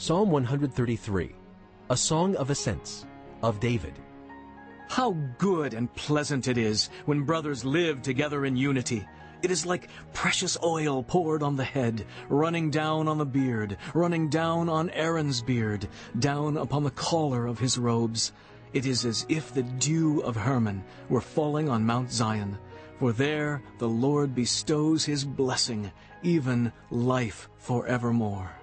Psalm 133, a song of ascents, of David. How good and pleasant it is when brothers live together in unity. It is like precious oil poured on the head, running down on the beard, running down on Aaron's beard, down upon the collar of his robes. It is as if the dew of Hermon were falling on Mount Zion. For there the Lord bestows his blessing, even life forevermore.